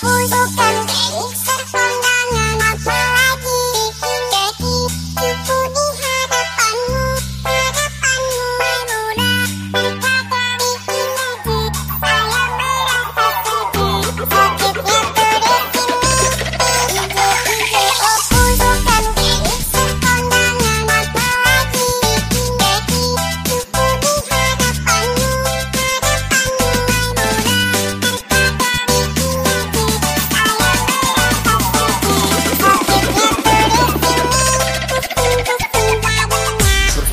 toys.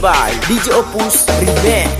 by DJ Opus Remix